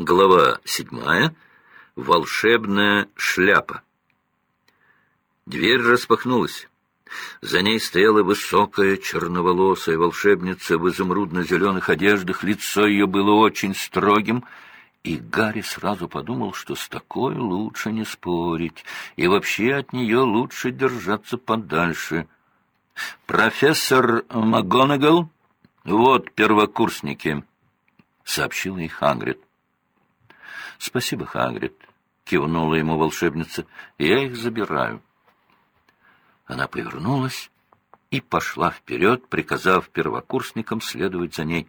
Глава седьмая. Волшебная шляпа. Дверь распахнулась. За ней стояла высокая черноволосая волшебница в изумрудно-зеленых одеждах. Лицо ее было очень строгим, и Гарри сразу подумал, что с такой лучше не спорить, и вообще от нее лучше держаться подальше. «Профессор МакГонагал, вот первокурсники», — сообщил ей Хагрид. «Спасибо, Хагрид», — кивнула ему волшебница. «Я их забираю». Она повернулась и пошла вперед, приказав первокурсникам следовать за ней.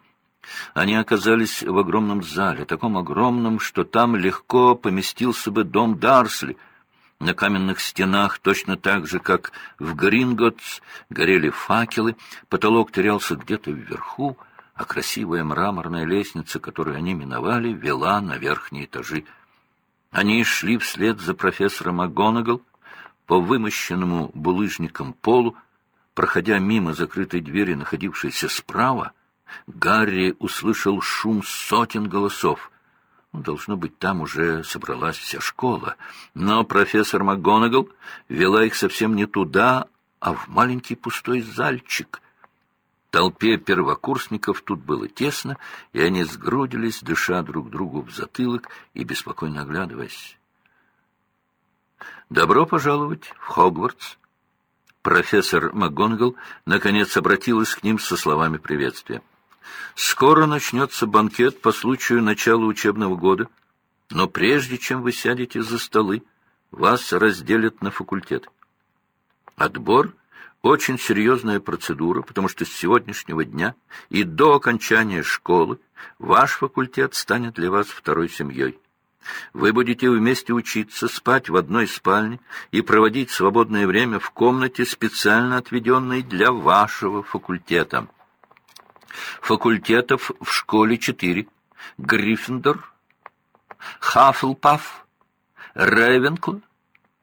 Они оказались в огромном зале, таком огромном, что там легко поместился бы дом Дарсли. На каменных стенах, точно так же, как в Гринготс, горели факелы, потолок терялся где-то вверху, а красивая мраморная лестница, которую они миновали, вела на верхние этажи. Они шли вслед за профессором МакГонагал по вымощенному булыжником полу, проходя мимо закрытой двери, находившейся справа, Гарри услышал шум сотен голосов. Ну, должно быть, там уже собралась вся школа. Но профессор МакГонагал вела их совсем не туда, а в маленький пустой зальчик, Толпе первокурсников тут было тесно, и они сгрудились, дыша друг другу в затылок и беспокойно оглядываясь. «Добро пожаловать в Хогвартс!» Профессор МакГонгл наконец обратилась к ним со словами приветствия. «Скоро начнется банкет по случаю начала учебного года, но прежде чем вы сядете за столы, вас разделят на факультет. Отбор — очень серьезная процедура, потому что с сегодняшнего дня и до окончания школы ваш факультет станет для вас второй семьей. Вы будете вместе учиться, спать в одной спальне и проводить свободное время в комнате, специально отведенной для вашего факультета. Факультетов в школе четыре. Гриффиндор, Хаффлпаф, Рейвенкл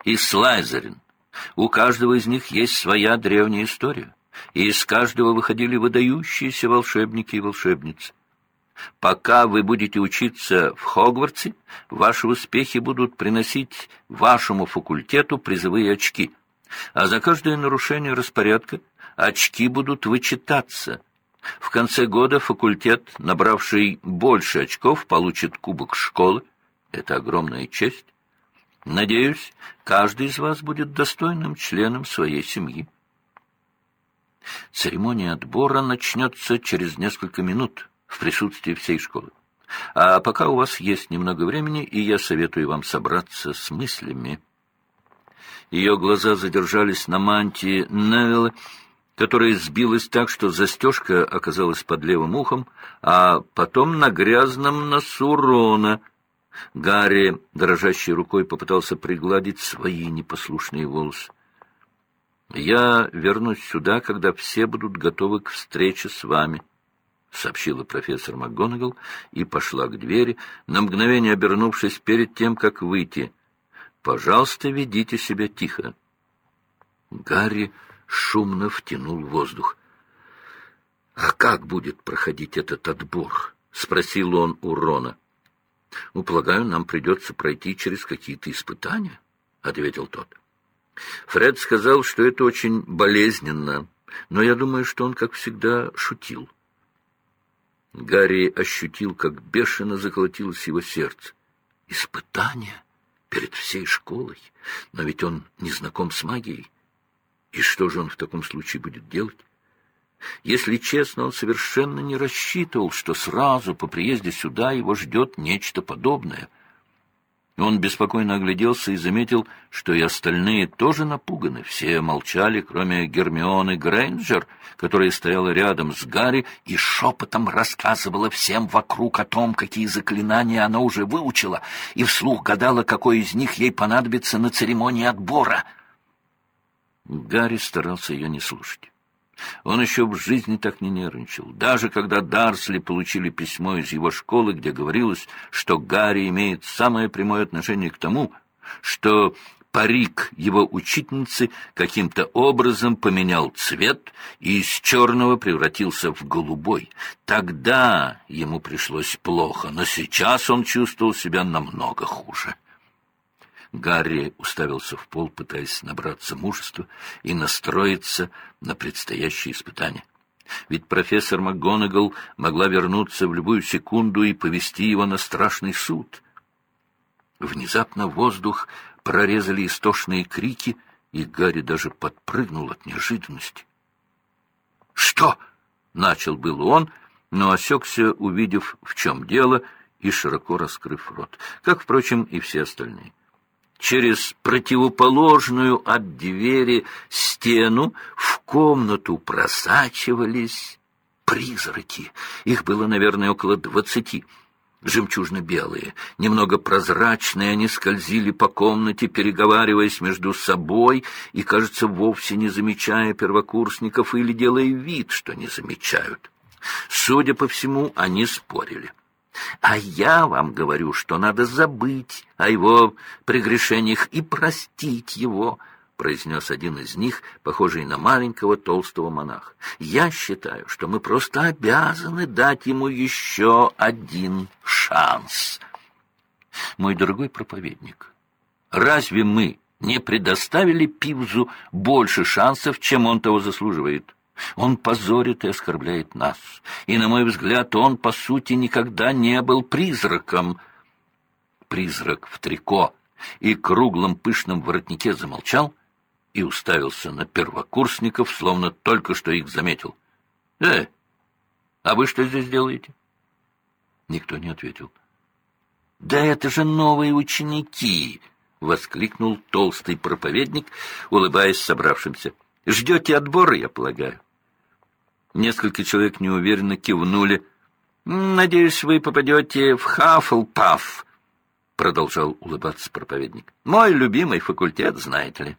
и Слайзерин. У каждого из них есть своя древняя история, и из каждого выходили выдающиеся волшебники и волшебницы. Пока вы будете учиться в Хогвартсе, ваши успехи будут приносить вашему факультету призовые очки, а за каждое нарушение распорядка очки будут вычитаться. В конце года факультет, набравший больше очков, получит кубок школы. Это огромная честь. Надеюсь, каждый из вас будет достойным членом своей семьи. Церемония отбора начнется через несколько минут в присутствии всей школы. А пока у вас есть немного времени, и я советую вам собраться с мыслями. Ее глаза задержались на мантии Невилла, которая сбилась так, что застежка оказалась под левым ухом, а потом на грязном носу Рона — Гарри, дрожащей рукой, попытался пригладить свои непослушные волосы. «Я вернусь сюда, когда все будут готовы к встрече с вами», — сообщила профессор МакГонагал и пошла к двери, на мгновение обернувшись перед тем, как выйти. «Пожалуйста, ведите себя тихо». Гарри шумно втянул воздух. «А как будет проходить этот отбор?» — спросил он у Рона. Ну, полагаю, нам придется пройти через какие-то испытания, — ответил тот. Фред сказал, что это очень болезненно, но я думаю, что он, как всегда, шутил. Гарри ощутил, как бешено заколотилось его сердце. Испытания перед всей школой, но ведь он не знаком с магией. И что же он в таком случае будет делать? Если честно, он совершенно не рассчитывал, что сразу по приезде сюда его ждет нечто подобное. Он беспокойно огляделся и заметил, что и остальные тоже напуганы. Все молчали, кроме Гермионы Грейнджер, которая стояла рядом с Гарри и шепотом рассказывала всем вокруг о том, какие заклинания она уже выучила, и вслух гадала, какой из них ей понадобится на церемонии отбора. Гарри старался ее не слушать. Он еще в жизни так не нервничал. Даже когда Дарсли получили письмо из его школы, где говорилось, что Гарри имеет самое прямое отношение к тому, что парик его учительницы каким-то образом поменял цвет и из черного превратился в голубой. Тогда ему пришлось плохо, но сейчас он чувствовал себя намного хуже. Гарри уставился в пол, пытаясь набраться мужества и настроиться на предстоящее испытание. Ведь профессор МакГонагал могла вернуться в любую секунду и повести его на страшный суд. Внезапно воздух прорезали истошные крики, и Гарри даже подпрыгнул от неожиданности. «Что?» — начал был он, но осекся, увидев, в чем дело, и широко раскрыв рот, как, впрочем, и все остальные. Через противоположную от двери стену в комнату просачивались призраки. Их было, наверное, около двадцати — жемчужно-белые, немного прозрачные, они скользили по комнате, переговариваясь между собой и, кажется, вовсе не замечая первокурсников или делая вид, что не замечают. Судя по всему, они спорили. А я вам говорю, что надо забыть о его прегрешениях и простить его — произнес один из них, похожий на маленького толстого монаха. «Я считаю, что мы просто обязаны дать ему еще один шанс». Мой дорогой проповедник, разве мы не предоставили Пивзу больше шансов, чем он того заслуживает? Он позорит и оскорбляет нас. И, на мой взгляд, он, по сути, никогда не был призраком. Призрак в трико и круглом пышном воротнике замолчал, и уставился на первокурсников, словно только что их заметил. «Э, а вы что здесь делаете?» Никто не ответил. «Да это же новые ученики!» — воскликнул толстый проповедник, улыбаясь собравшимся. «Ждете отбора, я полагаю?» Несколько человек неуверенно кивнули. «Надеюсь, вы попадете в Хаффлпаф», — продолжал улыбаться проповедник. «Мой любимый факультет, знаете ли».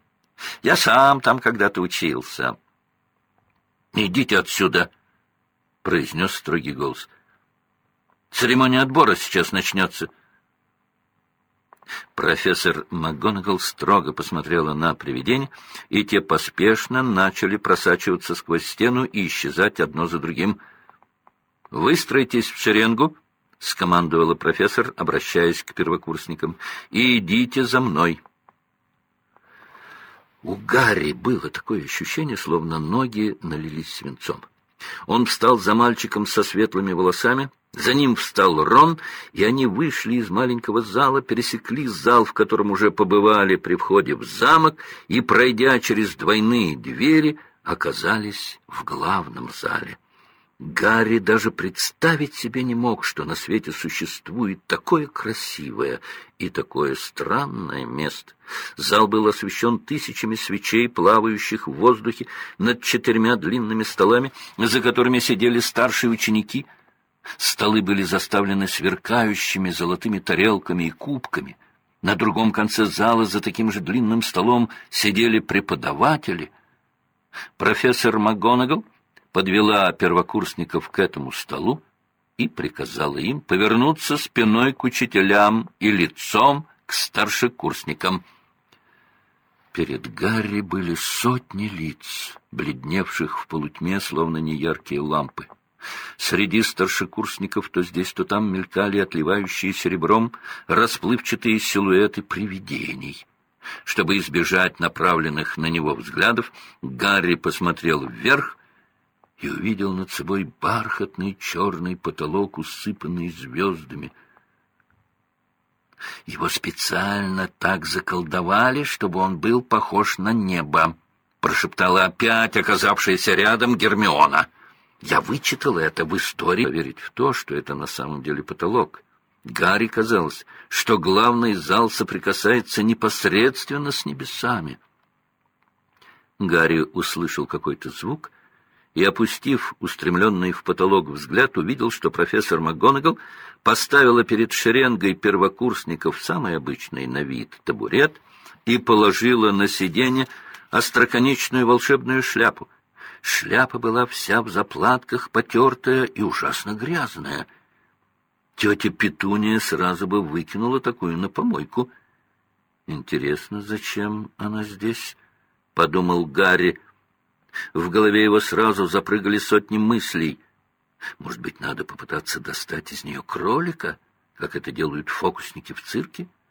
Я сам там когда-то учился. — Идите отсюда, — произнес строгий голос. — Церемония отбора сейчас начнется. Профессор МакГонагал строго посмотрела на привидение, и те поспешно начали просачиваться сквозь стену и исчезать одно за другим. — Выстройтесь в шеренгу, — скомандовала профессор, обращаясь к первокурсникам, — и идите за мной. — у Гарри было такое ощущение, словно ноги налились свинцом. Он встал за мальчиком со светлыми волосами, за ним встал Рон, и они вышли из маленького зала, пересекли зал, в котором уже побывали при входе в замок, и, пройдя через двойные двери, оказались в главном зале. Гарри даже представить себе не мог, что на свете существует такое красивое и такое странное место. Зал был освещен тысячами свечей, плавающих в воздухе над четырьмя длинными столами, за которыми сидели старшие ученики. Столы были заставлены сверкающими золотыми тарелками и кубками. На другом конце зала за таким же длинным столом сидели преподаватели. Профессор МакГонагал подвела первокурсников к этому столу и приказала им повернуться спиной к учителям и лицом к старшекурсникам. Перед Гарри были сотни лиц, бледневших в полутьме, словно неяркие лампы. Среди старшекурсников то здесь, то там мелькали отливающие серебром расплывчатые силуэты привидений. Чтобы избежать направленных на него взглядов, Гарри посмотрел вверх и увидел над собой бархатный черный потолок, усыпанный звездами. Его специально так заколдовали, чтобы он был похож на небо, прошептала опять оказавшаяся рядом Гермиона. Я вычитал это в истории. Поверить в то, что это на самом деле потолок. Гарри казалось, что главный зал соприкасается непосредственно с небесами. Гарри услышал какой-то звук — и, опустив устремленный в потолок взгляд, увидел, что профессор МакГонагал поставила перед шеренгой первокурсников самый обычный на вид табурет и положила на сиденье остроконечную волшебную шляпу. Шляпа была вся в заплатках, потертая и ужасно грязная. Тетя Петуния сразу бы выкинула такую на помойку — Интересно, зачем она здесь? — подумал Гарри. В голове его сразу запрыгали сотни мыслей. Может быть, надо попытаться достать из нее кролика, как это делают фокусники в цирке? —